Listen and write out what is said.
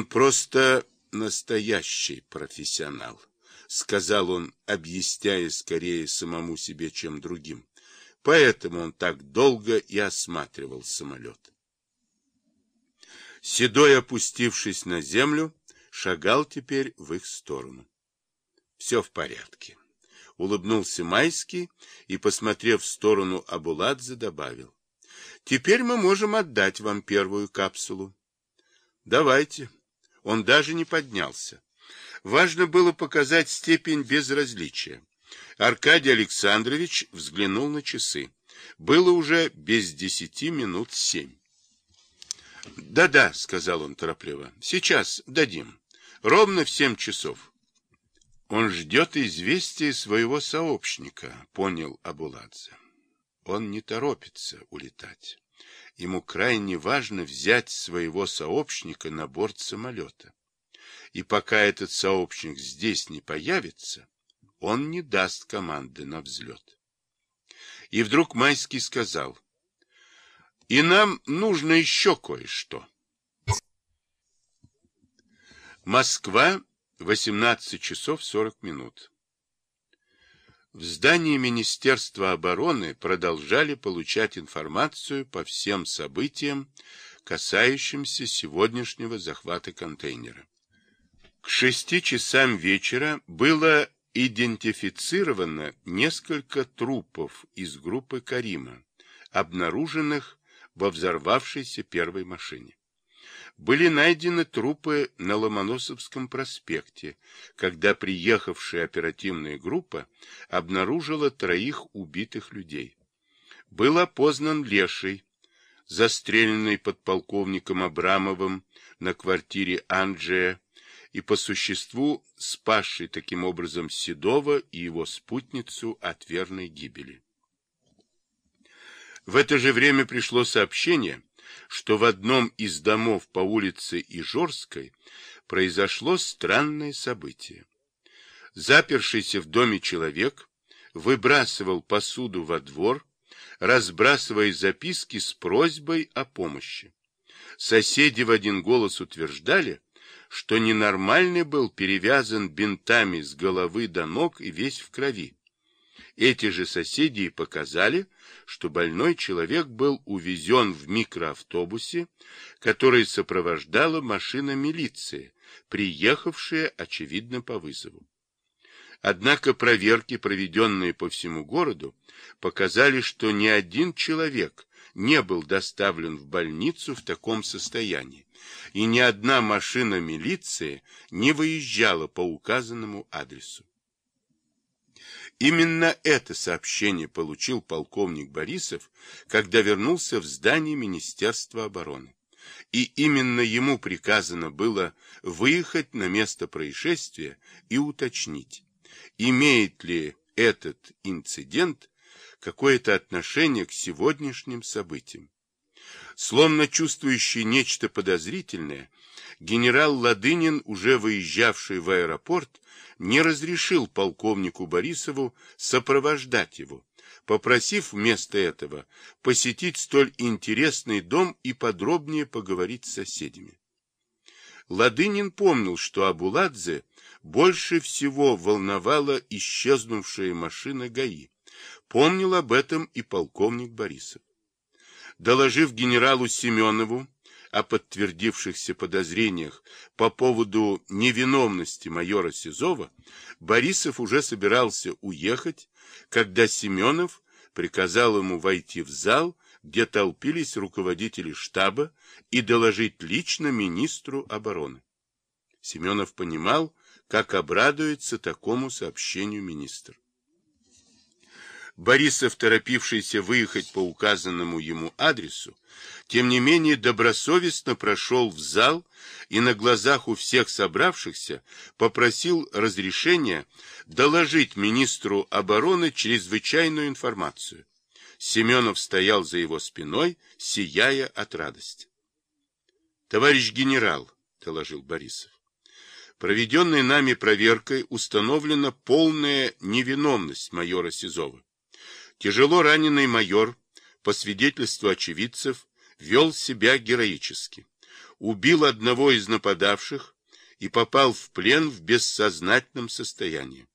Он просто настоящий профессионал, сказал он, объясняя скорее самому себе, чем другим. Поэтому он так долго и осматривал самолет. Седой, опустившись на землю, шагал теперь в их сторону. Все в порядке. Улыбнулся Майский и, посмотрев в сторону Абуладзе, добавил. Теперь мы можем отдать вам первую капсулу. Давайте. Он даже не поднялся. Важно было показать степень безразличия. Аркадий Александрович взглянул на часы. Было уже без десяти минут семь. «Да-да», — сказал он торопливо, — «сейчас дадим. Ровно в семь часов». «Он ждет известия своего сообщника», — понял Абуладзе. Он не торопится улетать. Ему крайне важно взять своего сообщника на борт самолета. И пока этот сообщник здесь не появится, он не даст команды на взлет. И вдруг Майский сказал, и нам нужно еще кое-что. Москва, 18 часов 40 минут. В здании Министерства обороны продолжали получать информацию по всем событиям, касающимся сегодняшнего захвата контейнера. К шести часам вечера было идентифицировано несколько трупов из группы Карима, обнаруженных во взорвавшейся первой машине были найдены трупы на Ломоносовском проспекте, когда приехавшая оперативная группа обнаружила троих убитых людей. Был опознан Леший, застреленный подполковником Абрамовым на квартире Анджея и по существу спасший таким образом Седова и его спутницу от верной гибели. В это же время пришло сообщение, что в одном из домов по улице Ижорской произошло странное событие. Запершийся в доме человек выбрасывал посуду во двор, разбрасывая записки с просьбой о помощи. Соседи в один голос утверждали, что ненормальный был перевязан бинтами с головы до ног и весь в крови. Эти же соседи показали, что больной человек был увезен в микроавтобусе, который сопровождала машина милиции, приехавшая, очевидно, по вызову. Однако проверки, проведенные по всему городу, показали, что ни один человек не был доставлен в больницу в таком состоянии, и ни одна машина милиции не выезжала по указанному адресу. Именно это сообщение получил полковник Борисов, когда вернулся в здание Министерства обороны. И именно ему приказано было выехать на место происшествия и уточнить, имеет ли этот инцидент какое-то отношение к сегодняшним событиям. Словно чувствующий нечто подозрительное, генерал Ладынин, уже выезжавший в аэропорт, не разрешил полковнику Борисову сопровождать его, попросив вместо этого посетить столь интересный дом и подробнее поговорить с соседями. Ладынин помнил, что Абуладзе больше всего волновала исчезнувшая машина ГАИ. Помнил об этом и полковник Борисов. Доложив генералу Семенову о подтвердившихся подозрениях по поводу невиновности майора Сизова, Борисов уже собирался уехать, когда Семенов приказал ему войти в зал, где толпились руководители штаба, и доложить лично министру обороны. Семенов понимал, как обрадуется такому сообщению министр. Борисов, торопившийся выехать по указанному ему адресу, тем не менее добросовестно прошел в зал и на глазах у всех собравшихся попросил разрешения доложить министру обороны чрезвычайную информацию. Семенов стоял за его спиной, сияя от радости. — Товарищ генерал, — доложил Борисов, — проведенной нами проверкой установлена полная невиновность майора Сизова. Тяжело раненый майор, по свидетельству очевидцев, вел себя героически. убил одного из нападавших и попал в плен в бессознательном состоянии.